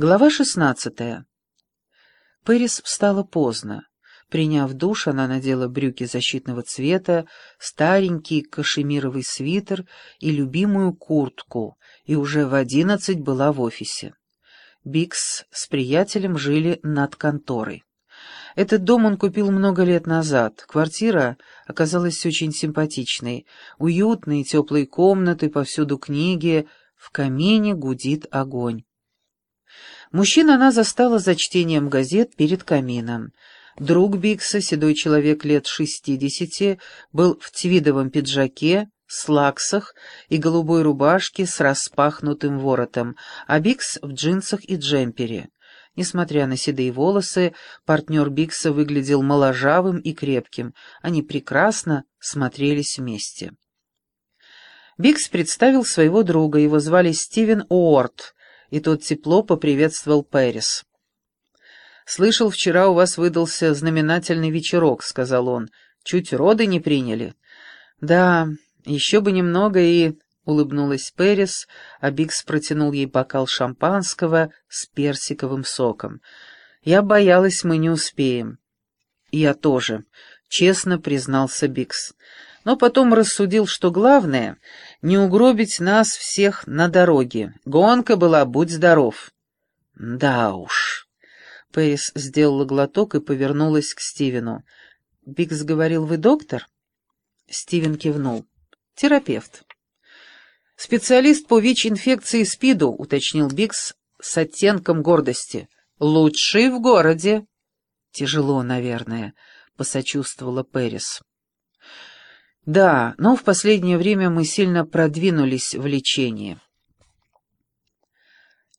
Глава шестнадцатая. Пэрис встала поздно. Приняв душ, она надела брюки защитного цвета, старенький кашемировый свитер и любимую куртку, и уже в одиннадцать была в офисе. Бикс с приятелем жили над конторой. Этот дом он купил много лет назад. Квартира оказалась очень симпатичной. Уютные, теплые комнаты, повсюду книги, в камине гудит огонь. Мужчин она застала за чтением газет перед камином. Друг Бикса, седой человек лет шестидесяти, был в твидовом пиджаке, слаксах и голубой рубашке с распахнутым воротом, а Бикс в джинсах и джемпере. Несмотря на седые волосы, партнер Бикса выглядел моложавым и крепким. Они прекрасно смотрелись вместе. Бикс представил своего друга, его звали Стивен Уорд, и тот тепло поприветствовал Пэрис. «Слышал, вчера у вас выдался знаменательный вечерок», — сказал он. «Чуть роды не приняли». «Да, еще бы немного и...» — улыбнулась Пэрис, а Бикс протянул ей бокал шампанского с персиковым соком. «Я боялась, мы не успеем». «Я тоже», — честно признался Бикс но потом рассудил, что главное — не угробить нас всех на дороге. Гонка была, будь здоров. Да уж. Пейс сделала глоток и повернулась к Стивену. Бикс говорил, вы доктор? Стивен кивнул. Терапевт. Специалист по ВИЧ-инфекции СПИДу, уточнил Бикс с оттенком гордости. Лучший в городе. Тяжело, наверное, посочувствовала Пэрис. Да, но в последнее время мы сильно продвинулись в лечении.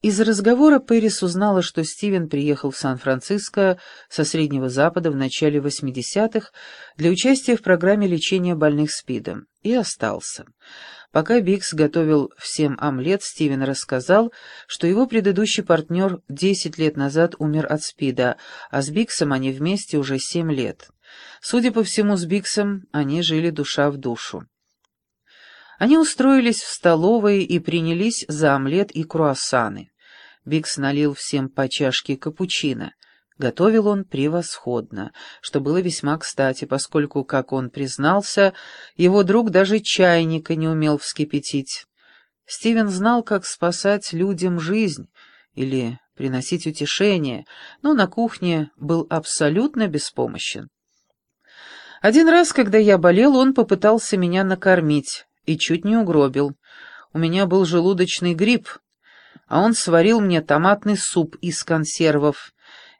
Из разговора Пэрис узнала, что Стивен приехал в Сан-Франциско со Среднего Запада в начале 80-х для участия в программе лечения больных СПИДом, и остался. Пока Бикс готовил всем омлет, Стивен рассказал, что его предыдущий партнер 10 лет назад умер от СПИДа, а с Биксом они вместе уже 7 лет. Судя по всему, с Биксом они жили душа в душу. Они устроились в столовой и принялись за омлет и круассаны. Бикс налил всем по чашке капучино. Готовил он превосходно, что было весьма кстати, поскольку, как он признался, его друг даже чайника не умел вскипятить. Стивен знал, как спасать людям жизнь или приносить утешение, но на кухне был абсолютно беспомощен. Один раз, когда я болел, он попытался меня накормить и чуть не угробил. У меня был желудочный грипп, а он сварил мне томатный суп из консервов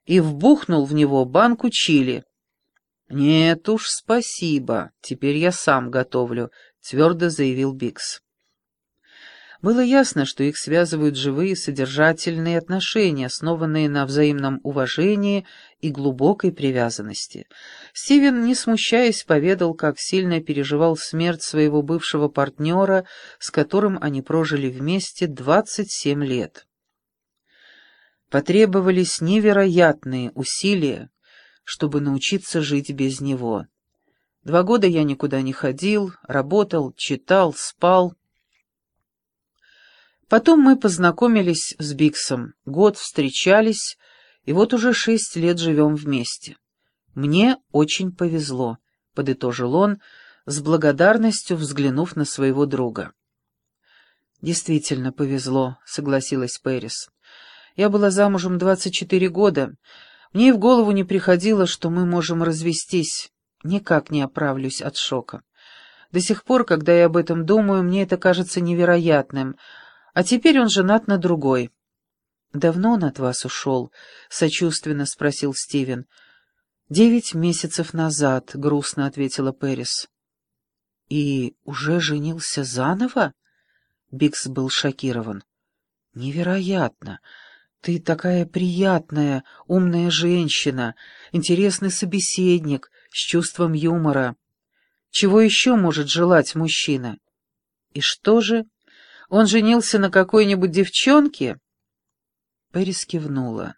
и вбухнул в него банку чили. «Нет уж, спасибо, теперь я сам готовлю», — твердо заявил Бикс. Было ясно, что их связывают живые содержательные отношения, основанные на взаимном уважении и глубокой привязанности. Стивен, не смущаясь, поведал, как сильно переживал смерть своего бывшего партнера, с которым они прожили вместе 27 лет. Потребовались невероятные усилия, чтобы научиться жить без него. Два года я никуда не ходил, работал, читал, спал, Потом мы познакомились с Биксом, год встречались, и вот уже шесть лет живем вместе. Мне очень повезло, — подытожил он, с благодарностью взглянув на своего друга. «Действительно повезло», — согласилась Пэрис. «Я была замужем двадцать четыре года. Мне и в голову не приходило, что мы можем развестись. Никак не оправлюсь от шока. До сих пор, когда я об этом думаю, мне это кажется невероятным — а теперь он женат на другой. «Давно он от вас ушел?» — сочувственно спросил Стивен. «Девять месяцев назад», — грустно ответила Пэрис. «И уже женился заново?» Бикс был шокирован. «Невероятно! Ты такая приятная, умная женщина, интересный собеседник, с чувством юмора. Чего еще может желать мужчина?» «И что же?» Он женился на какой-нибудь девчонке?» Пэрис кивнула,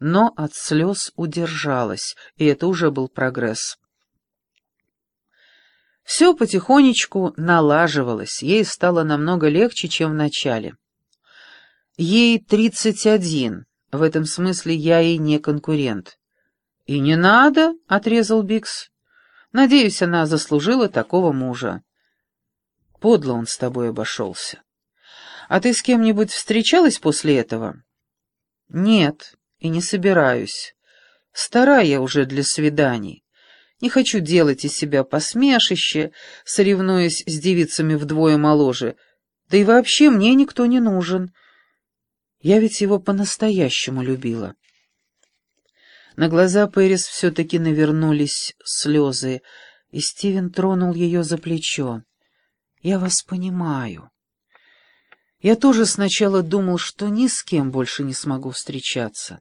но от слез удержалась, и это уже был прогресс. Все потихонечку налаживалось, ей стало намного легче, чем в начале. Ей тридцать один, в этом смысле я ей не конкурент. «И не надо», — отрезал Бикс. «Надеюсь, она заслужила такого мужа». Подло он с тобой обошелся. А ты с кем-нибудь встречалась после этого? Нет, и не собираюсь. Стара я уже для свиданий. Не хочу делать из себя посмешище, соревнуясь с девицами вдвое моложе. Да и вообще мне никто не нужен. Я ведь его по-настоящему любила. На глаза Пэрис все-таки навернулись слезы, и Стивен тронул ее за плечо. «Я вас понимаю. Я тоже сначала думал, что ни с кем больше не смогу встречаться.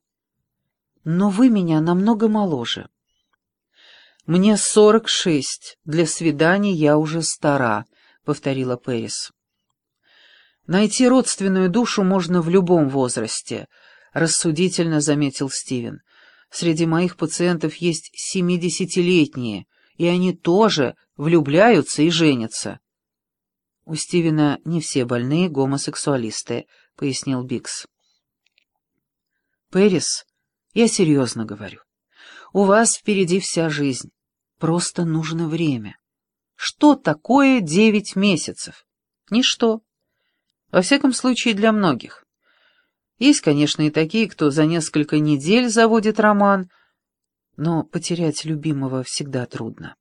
Но вы меня намного моложе. Мне сорок шесть, для свиданий я уже стара», — повторила Пэрис. «Найти родственную душу можно в любом возрасте», — рассудительно заметил Стивен. «Среди моих пациентов есть семидесятилетние, и они тоже влюбляются и женятся». «У Стивена не все больные гомосексуалисты», — пояснил Бикс. «Пэрис, я серьезно говорю. У вас впереди вся жизнь. Просто нужно время. Что такое девять месяцев? Ничто. Во всяком случае, для многих. Есть, конечно, и такие, кто за несколько недель заводит роман, но потерять любимого всегда трудно.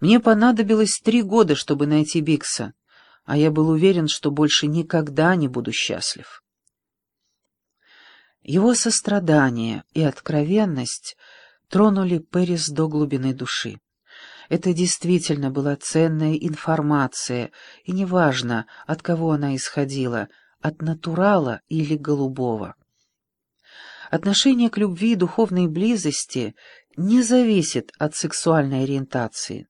Мне понадобилось три года, чтобы найти Бикса, а я был уверен, что больше никогда не буду счастлив. Его сострадание и откровенность тронули Пэрис до глубины души. Это действительно была ценная информация, и неважно, от кого она исходила, от натурала или голубого. Отношение к любви и духовной близости не зависит от сексуальной ориентации.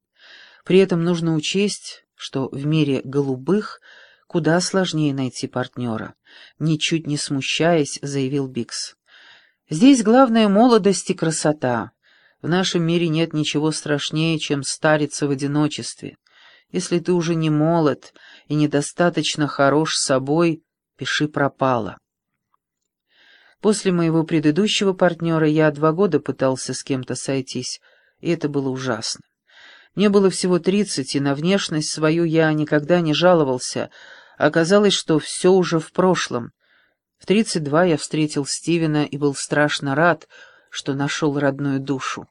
При этом нужно учесть, что в мире голубых куда сложнее найти партнера. Ничуть не смущаясь, заявил Бикс. Здесь главное молодость и красота. В нашем мире нет ничего страшнее, чем стариться в одиночестве. Если ты уже не молод и недостаточно хорош собой, пиши пропало. После моего предыдущего партнера я два года пытался с кем-то сойтись, и это было ужасно. Мне было всего тридцать, и на внешность свою я никогда не жаловался. Оказалось, что все уже в прошлом. В тридцать два я встретил Стивена и был страшно рад, что нашел родную душу.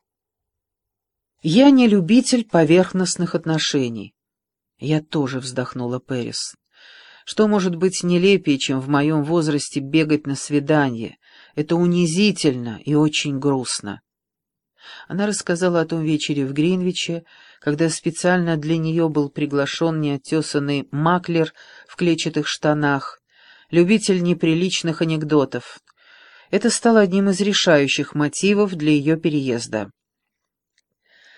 Я не любитель поверхностных отношений. Я тоже вздохнула Пэрис. Что может быть нелепее, чем в моем возрасте бегать на свидание? Это унизительно и очень грустно. Она рассказала о том вечере в Гринвиче, когда специально для нее был приглашен неотесанный маклер в клетчатых штанах, любитель неприличных анекдотов. Это стало одним из решающих мотивов для ее переезда.